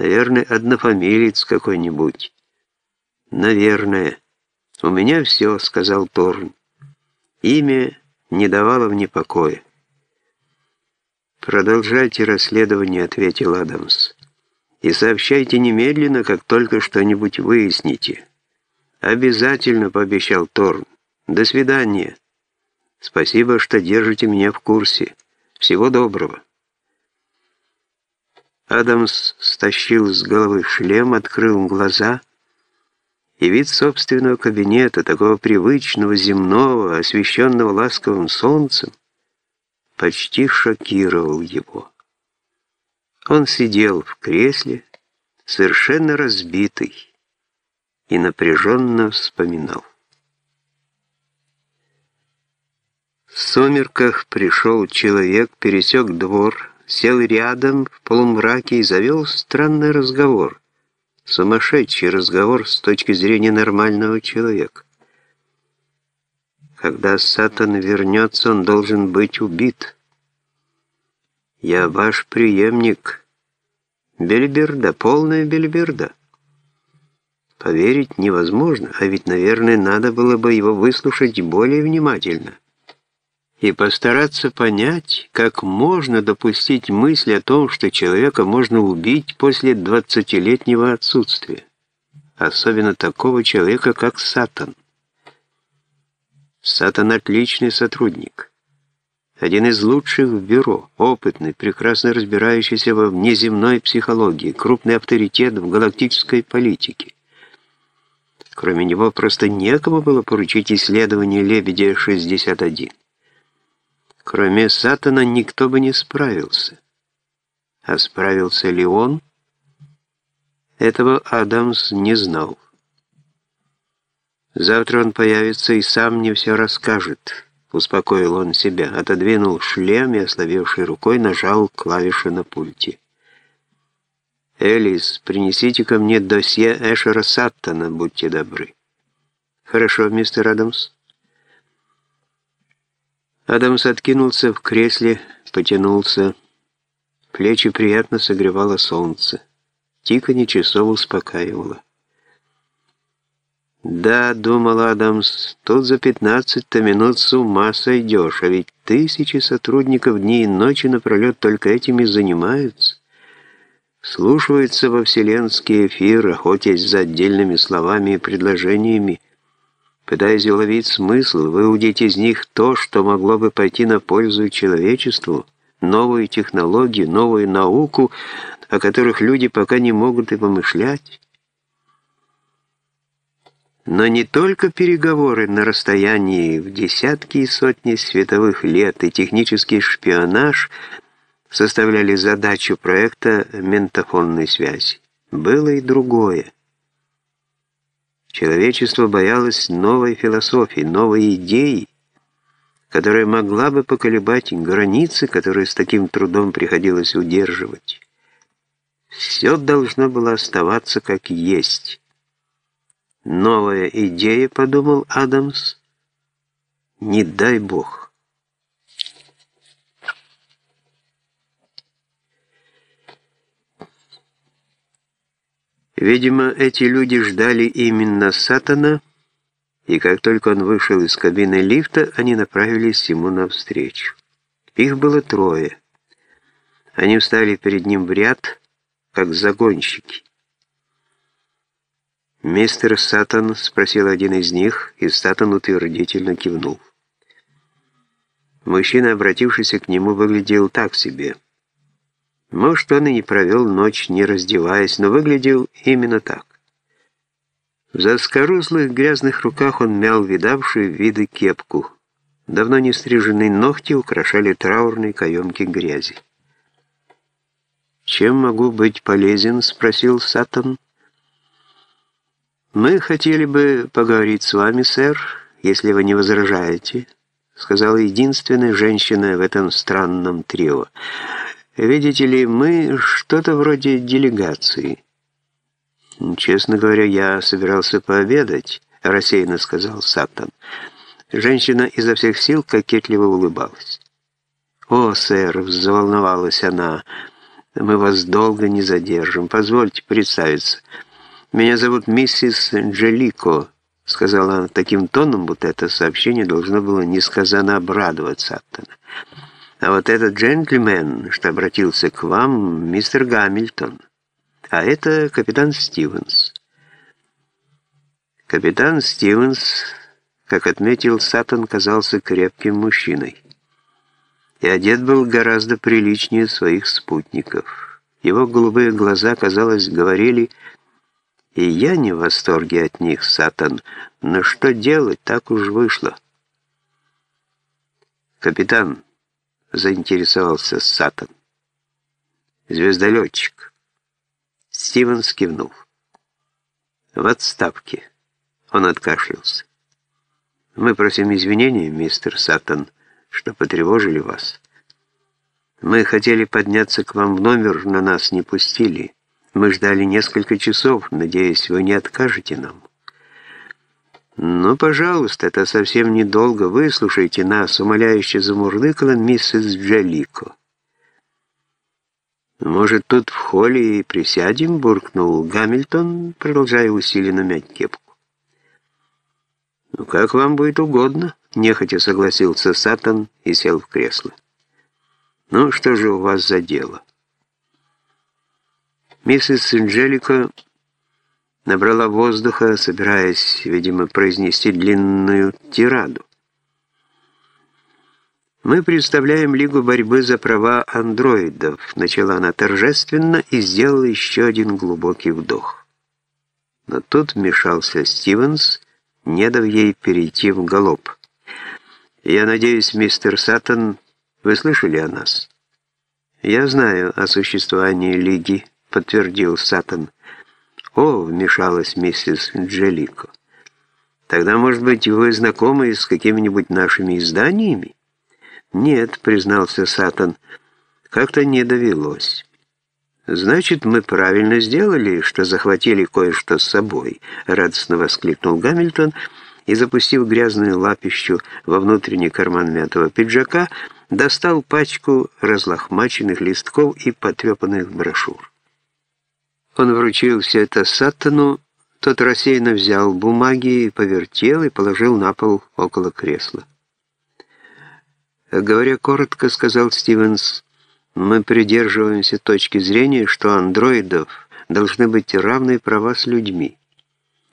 Наверное, однофамилец какой-нибудь. Наверное. У меня все, сказал Торн. Имя не давало мне покоя. «Продолжайте расследование», — ответил Адамс. «И сообщайте немедленно, как только что-нибудь выясните». «Обязательно», — пообещал Торн. «До свидания. Спасибо, что держите меня в курсе. Всего доброго». Адамс стащил с головы шлем, открыл глаза, и вид собственного кабинета, такого привычного, земного, освещенного ласковым солнцем, почти шокировал его. Он сидел в кресле, совершенно разбитый, и напряженно вспоминал. В сумерках пришел человек, пересек двор, сел рядом в полумраке и завел странный разговор. Сумасшедший разговор с точки зрения нормального человека. Когда Сатан вернется, он должен быть убит. Я ваш преемник. Бельберда, полная бельберда. Поверить невозможно, а ведь, наверное, надо было бы его выслушать более внимательно и постараться понять, как можно допустить мысль о том, что человека можно убить после двадцатилетнего отсутствия, особенно такого человека, как Сатан. Сатан отличный сотрудник, один из лучших в бюро, опытный, прекрасно разбирающийся во внеземной психологии, крупный авторитет в галактической политике. Кроме него просто некому было поручить исследование Лебедя-61. Кроме Сатана никто бы не справился. А справился ли он? Этого Адамс не знал. Завтра он появится и сам мне все расскажет. Успокоил он себя, отодвинул шлем и, ослабевшей рукой, нажал клавиши на пульте. «Элис, принесите ко мне досье Эшера Саттона, будьте добры». «Хорошо, мистер Адамс». Адамс откинулся в кресле, потянулся. Плечи приятно согревало солнце. Тиканье часов успокаивало. «Да», — думал Адамс, — «тут за пятнадцать-то минут с ума сойдешь, а ведь тысячи сотрудников дни и ночи напролет только этим и занимаются. Слушаются во вселенский эфир, охотясь за отдельными словами и предложениями, пытаясь уловить смысл, выудить из них то, что могло бы пойти на пользу человечеству, новую технологию, новую науку, о которых люди пока не могут и помышлять. Но не только переговоры на расстоянии в десятки и сотни световых лет и технический шпионаж составляли задачу проекта ментофонной связи. Было и другое. Человечество боялось новой философии, новой идеи, которая могла бы поколебать границы, которые с таким трудом приходилось удерживать. Все должно было оставаться как есть. Новая идея, подумал Адамс, не дай бог. Видимо, эти люди ждали именно Сатана, и как только он вышел из кабины лифта, они направились ему навстречу. Их было трое. Они встали перед ним в ряд, как загонщики. «Мистер Сатан?» — спросил один из них, и Сатан утвердительно кивнул. Мужчина, обратившийся к нему, выглядел так себе — может, он и не провел ночь, не раздеваясь, но выглядел именно так. В заскорузлых грязных руках он мял видавшую виды кепку. Давно не стриженные ногти украшали траурные каемки грязи. «Чем могу быть полезен?» — спросил Сатан. «Мы хотели бы поговорить с вами, сэр, если вы не возражаете», — сказала единственная женщина в этом странном трио. Видите ли, мы что-то вроде делегации. Честно говоря, я собирался пообедать, рассеянно сказал Саттон. Женщина изо всех сил кокетливо улыбалась. «О, сэр!» — взволновалась она. Мы вас долго не задержим. Позвольте представиться. Меня зовут миссис Джелико, сказала она таким тоном, будто это сообщение должно было несказанно обрадовать Саттона. А вот этот джентльмен, что обратился к вам, мистер Гамильтон. А это капитан Стивенс. Капитан Стивенс, как отметил Саттон, казался крепким мужчиной. И одет был гораздо приличнее своих спутников. Его голубые глаза, казалось, говорили и я не в восторге от них, Сатан, но что делать, так уж вышло. Капитан, заинтересовался Сатан. Звездолетчик. Стивен кивнул. В отставке. Он откашлялся. Мы просим извинения, мистер Сатан, что потревожили вас. Мы хотели подняться к вам в номер, но нас не пустили. Мы ждали несколько часов, надеясь, вы не откажете нам. «Ну, пожалуйста, это совсем недолго. Выслушайте нас», — умоляюще замурлыкала миссис Джалико. «Может, тут в холле и присядем?» — буркнул Гамильтон, продолжая усиленно мять кепку. «Ну, как вам будет угодно», — нехотя согласился Сатан и сел в кресло. «Ну, что же у вас за дело?» Миссис Анджелика набрала воздуха, собираясь, видимо, произнести длинную тираду. «Мы представляем Лигу борьбы за права андроидов», — начала она торжественно и сделала еще один глубокий вдох. Но тут вмешался Стивенс, не дав ей перейти в галоп. «Я надеюсь, мистер Саттон, вы слышали о нас?» «Я знаю о существовании Лиги», — подтвердил Сатан. «О!» — вмешалась миссис Джелико. «Тогда, может быть, вы знакомы с какими-нибудь нашими изданиями?» «Нет», — признался Сатан, — «как-то не довелось». «Значит, мы правильно сделали, что захватили кое-что с собой», — радостно воскликнул Гамильтон и, запустив грязную лапищу во внутренний карман мятого пиджака, достал пачку разлохмаченных листков и потрепанных брошюр. Он вручил все это Саттону, тот рассеянно взял бумаги, повертел и положил на пол около кресла. Говоря коротко, сказал Стивенс, мы придерживаемся точки зрения, что андроидов должны быть равные права с людьми.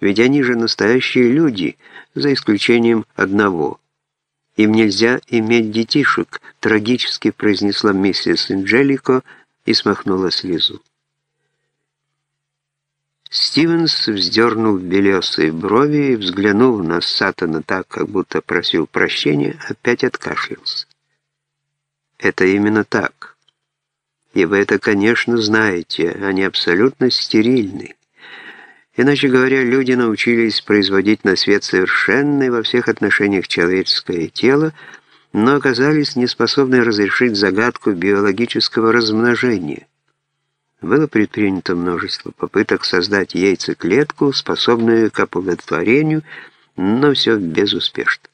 Ведь они же настоящие люди, за исключением одного. Им нельзя иметь детишек, трагически произнесла миссис Инджелико и смахнула слезу. Стивенс вздернул белесые брови и, взглянув на Сатана так, как будто просил прощения, опять откашлялся. «Это именно так. И вы это, конечно, знаете, они абсолютно стерильны. Иначе говоря, люди научились производить на свет совершенное во всех отношениях человеческое тело, но оказались неспособны разрешить загадку биологического размножения». Было предпринято множество попыток создать яйцеклетку, способную к оплодотворению, но все безуспешно.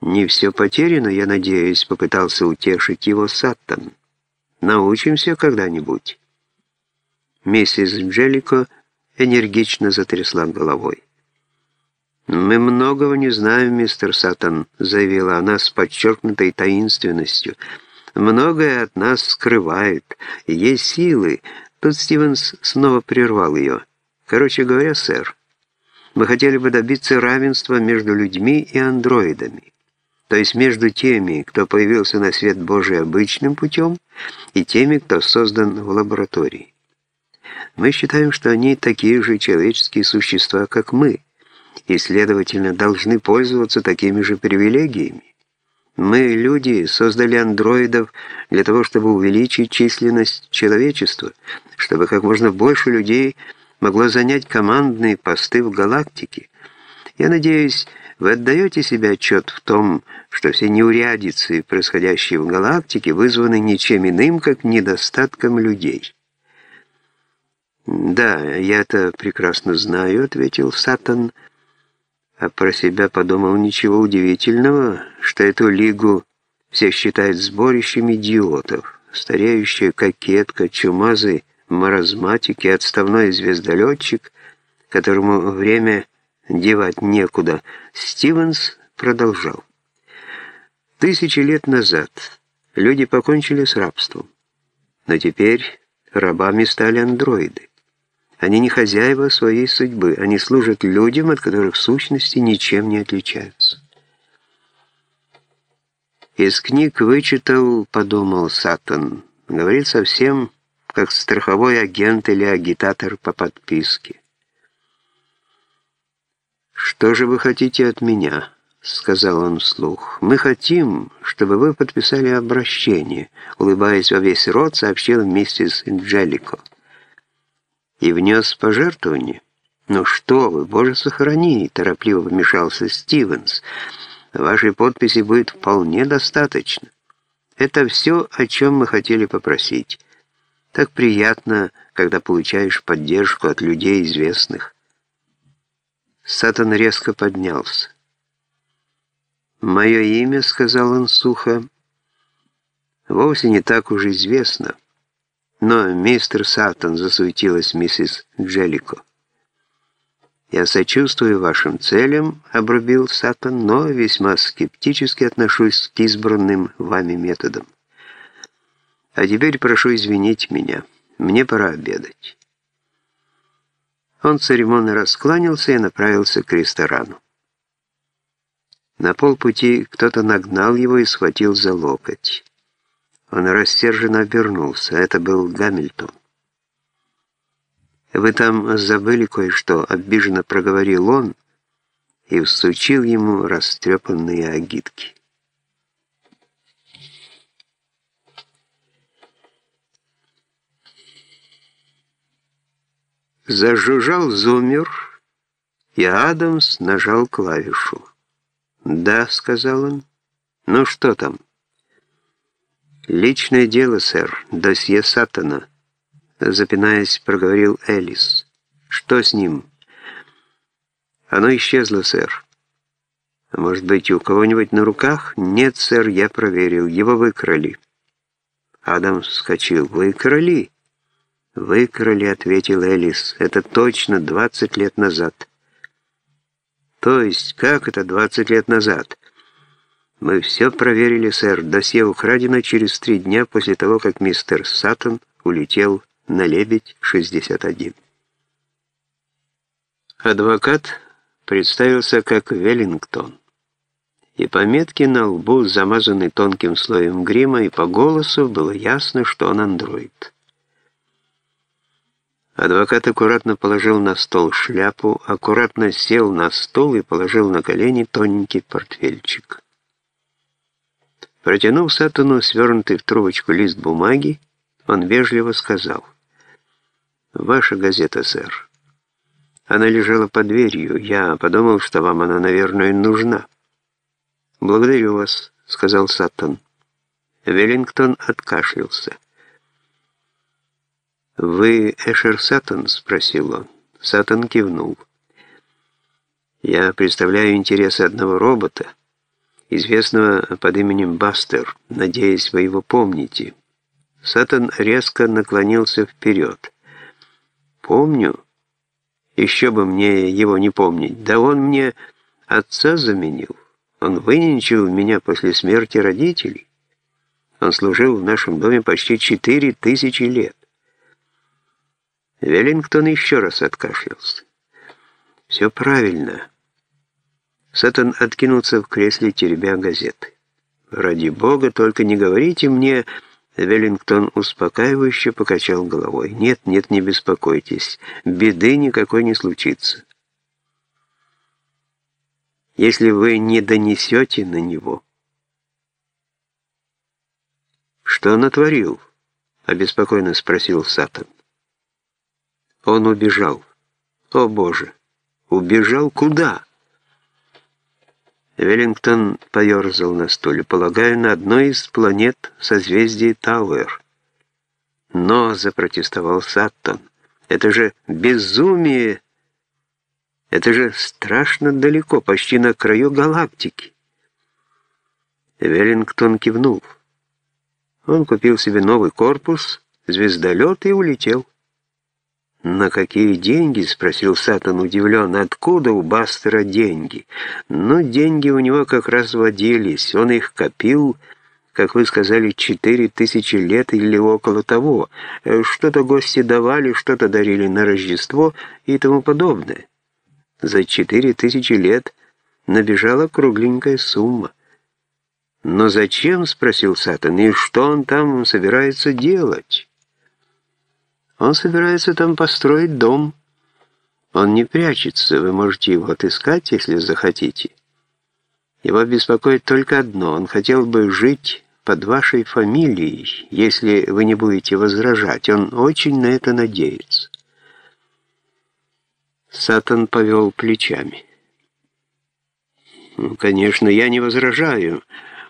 «Не все потеряно, я надеюсь», — попытался утешить его Саттон. «Научимся когда-нибудь». Миссис Джеллико энергично затрясла головой. «Мы многого не знаем, мистер Саттон», — заявила она с подчеркнутой таинственностью — Многое от нас скрывает. Есть силы. Тут Стивенс снова прервал ее. Короче говоря, сэр, мы хотели бы добиться равенства между людьми и андроидами. То есть между теми, кто появился на свет Божий обычным путем, и теми, кто создан в лаборатории. Мы считаем, что они такие же человеческие существа, как мы, и, следовательно, должны пользоваться такими же привилегиями. Мы, люди, создали андроидов для того, чтобы увеличить численность человечества, чтобы как можно больше людей могло занять командные посты в галактике. Я надеюсь, вы отдаете себе отчет в том, что все неурядицы, происходящие в галактике, вызваны ничем иным, как недостатком людей. «Да, я это прекрасно знаю», — ответил Сатан, — а про себя подумал ничего удивительного, что эту лигу все считают сборищем идиотов. стареющая кокетка, чумазый маразматик и отставной звездолетчик, которому время девать некуда, Стивенс продолжал. Тысячи лет назад люди покончили с рабством, но теперь рабами стали андроиды. Они не хозяева своей судьбы, они служат людям, от которых в сущности ничем не отличаются. Из книг вычитал, подумал Сатан, говорит совсем как страховой агент или агитатор по подписке. «Что же вы хотите от меня?» — сказал он вслух. «Мы хотим, чтобы вы подписали обращение», — улыбаясь во весь рот, сообщил миссис Джеллико. «И внес пожертвование?» «Ну что вы, боже сохрани!» — торопливо вмешался Стивенс. «Вашей подписи будет вполне достаточно. Это все, о чем мы хотели попросить». Так приятно, когда получаешь поддержку от людей известных. Сатан резко поднялся. «Мое имя», — сказал он сухо, — «вовсе не так уж известно». «Но, мистер Сатан», — засуетилась миссис Джеллико, — «я сочувствую вашим целям», — обрубил Сатан, «но весьма скептически отношусь к избранным вами методам. А теперь прошу извинить меня. Мне пора обедать. Он церемонно раскланялся и направился к ресторану. На полпути кто-то нагнал его и схватил за локоть. Он рассерженно обернулся. Это был Гамильтон. «Вы там забыли кое-что», — обиженно проговорил он и всучил ему растрепанные агитки. Зажужжал зумер, и Адамс нажал клавишу. «Да», — сказал он. «Ну что там?» «Личное дело, сэр, досье Сатана», — запинаясь, проговорил Элис. «Что с ним?» «Оно исчезло, сэр». «А может быть, у кого-нибудь на руках?» «Нет, сэр, я проверил. Его выкрали». Адам вскочил. «Выкрали?» «Выкрали», — ответил Элис. «Это точно 20 лет назад». «То есть, как это 20 лет назад?» «Мы все проверили, сэр. Досье украдено через три дня после того, как мистер Саттон улетел на «Лебедь-61». Адвокат представился как Веллингтон. И по метке на лбу, замазанный тонким слоем грима, и по голосу было ясно, что он андроид. Адвокат аккуратно положил на стол шляпу, аккуратно сел на стол и положил на колени тоненький портфельчик. Протянув Сатану свернутый в трубочку лист бумаги, он вежливо сказал, «Ваша газета, сэр. Она лежала под дверью. Я подумал, что вам она, наверное, нужна». «Благодарю вас», — сказал Саттон. Веллингтон откашлялся. «Вы Эшер Саттон?» — спросил он. Саттон кивнул. «Я представляю интересы одного робота, известного под именем Бастер. Надеюсь, вы его помните». Саттон резко наклонился вперед. «Помню. Еще бы мне его не помнить. Да он мне отца заменил. Он выненчил меня после смерти родителей. Он служил в нашем доме почти четыре тысячи лет. Веллингтон еще раз откашлялся. «Все правильно». Саттон откинулся в кресле, теребя газеты. «Ради бога, только не говорите мне...» Веллингтон успокаивающе покачал головой. «Нет, нет, не беспокойтесь. Беды никакой не случится. Если вы не донесете на него...» «Что натворил?» — обеспокоенно спросил Саттон. Он убежал. О боже! Убежал куда? Веллингтон поерзал на стуле, полагаю, на одной из планет созвездия Тауэр. Но, запротестовал Саттон, это же безумие! Это же страшно далеко, почти на краю галактики. Веллингтон кивнул. Он купил себе новый корпус, звездолет и улетел. «На какие деньги?» — спросил Сатан удивлен. «Откуда у Бастера деньги?» «Ну, деньги у него как раз водились. Он их копил, как вы сказали, четыре тысячи лет или около того. Что-то гости давали, что-то дарили на Рождество и тому подобное. За четыре тысячи лет набежала кругленькая сумма. «Но зачем?» — спросил Сатан. «И что он там собирается делать?» Он собирается там построить дом. Он не прячется, вы можете его отыскать, если захотите. Его беспокоит только одно. Он хотел бы жить под вашей фамилией, если вы не будете возражать. Он очень на это надеется. Сатан повел плечами. «Ну, «Конечно, я не возражаю.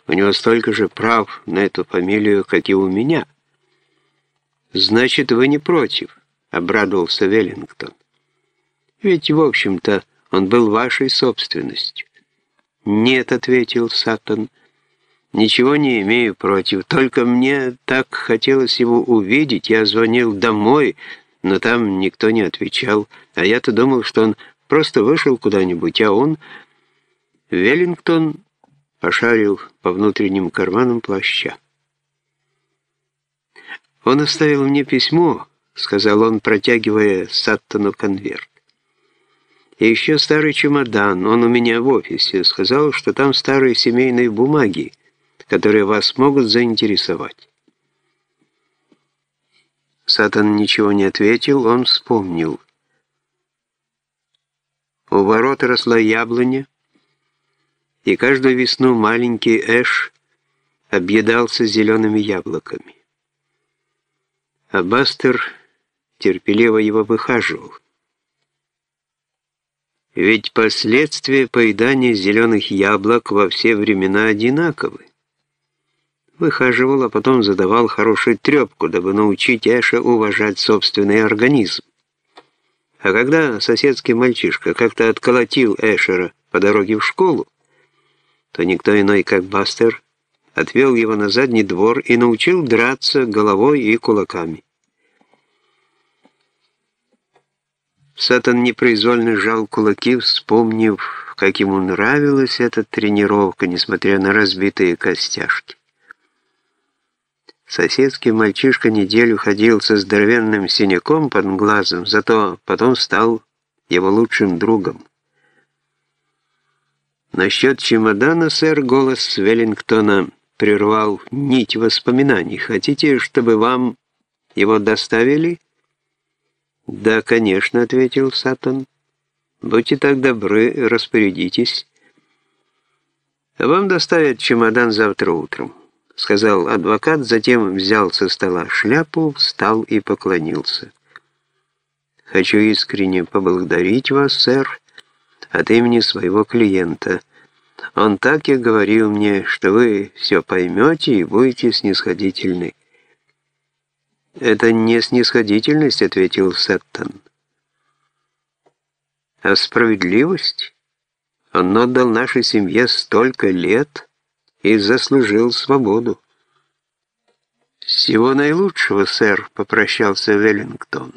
У него столько же прав на эту фамилию, как и у меня». «Значит, вы не против?» — обрадовался Веллингтон. «Ведь, в общем-то, он был вашей собственностью». «Нет», — ответил Саттон, — «ничего не имею против, только мне так хотелось его увидеть, я звонил домой, но там никто не отвечал, а я-то думал, что он просто вышел куда-нибудь, а он...» Веллингтон пошарил по внутренним карманам плаща. «Он оставил мне письмо», — сказал он, протягивая Саттону конверт. «И еще старый чемодан, он у меня в офисе, сказал, что там старые семейные бумаги, которые вас могут заинтересовать». Сатан ничего не ответил, он вспомнил. У ворот росла яблоня, и каждую весну маленький Эш объедался зелеными яблоками а Бастер терпеливо его выхаживал. Ведь последствия поедания зеленых яблок во все времена одинаковы. Выхаживал, а потом задавал хорошую трепку, дабы научить Эша уважать собственный организм. А когда соседский мальчишка как-то отколотил Эшера по дороге в школу, то никто иной, как Бастер, отвел его на задний двор и научил драться головой и кулаками. Сатан непроизвольно сжал кулаки, вспомнив, как ему нравилась эта тренировка, несмотря на разбитые костяшки. Соседский мальчишка неделю ходил со здоровенным синяком под глазом, зато потом стал его лучшим другом. Насчет чемодана, сэр, голос Веллингтона прервал нить воспоминаний. Хотите, чтобы вам его доставили? «Да, конечно», — ответил Сатан. «Будьте так добры, распорядитесь». «Вам доставят чемодан завтра утром», — сказал адвокат, затем взял со стола шляпу, встал и поклонился. «Хочу искренне поблагодарить вас, сэр, от имени своего клиента. Он так и говорил мне, что вы все поймете и будете снисходительны». «Это не снисходительность», — ответил Сеттон. «А справедливость? Он отдал нашей семье столько лет и заслужил свободу». «Всего наилучшего, сэр», — попрощался Веллингтон.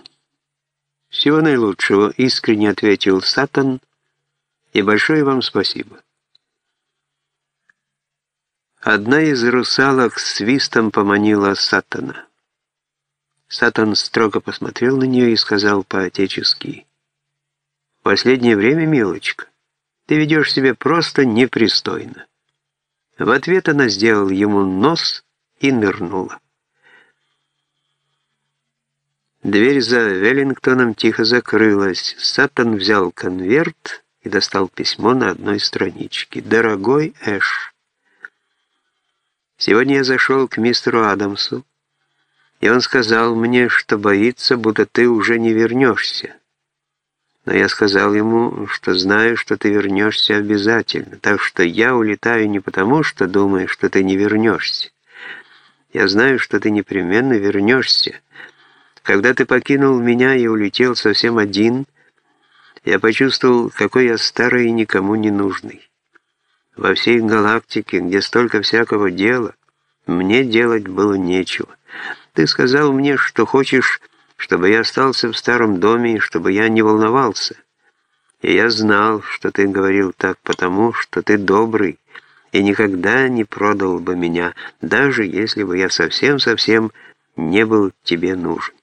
«Всего наилучшего», — искренне ответил Саттон, — «и большое вам спасибо». Одна из русалок свистом поманила Саттона. Сатан строго посмотрел на нее и сказал по-отечески, «В последнее время, милочка, ты ведешь себя просто непристойно». В ответ она сделала ему нос и нырнула. Дверь за Веллингтоном тихо закрылась. Сатан взял конверт и достал письмо на одной страничке. «Дорогой Эш, сегодня я зашел к мистеру Адамсу, и он сказал мне, что боится, будто ты уже не вернешься. Но я сказал ему, что знаю, что ты вернешься обязательно, так что я улетаю не потому, что думаю, что ты не вернешься. Я знаю, что ты непременно вернешься. Когда ты покинул меня и улетел совсем один, я почувствовал, какой я старый и никому не нужный. Во всей галактике, где столько всякого дела, Мне делать было нечего. Ты сказал мне, что хочешь, чтобы я остался в старом доме и чтобы я не волновался. И я знал, что ты говорил так потому, что ты добрый и никогда не продал бы меня, даже если бы я совсем-совсем не был тебе нужен.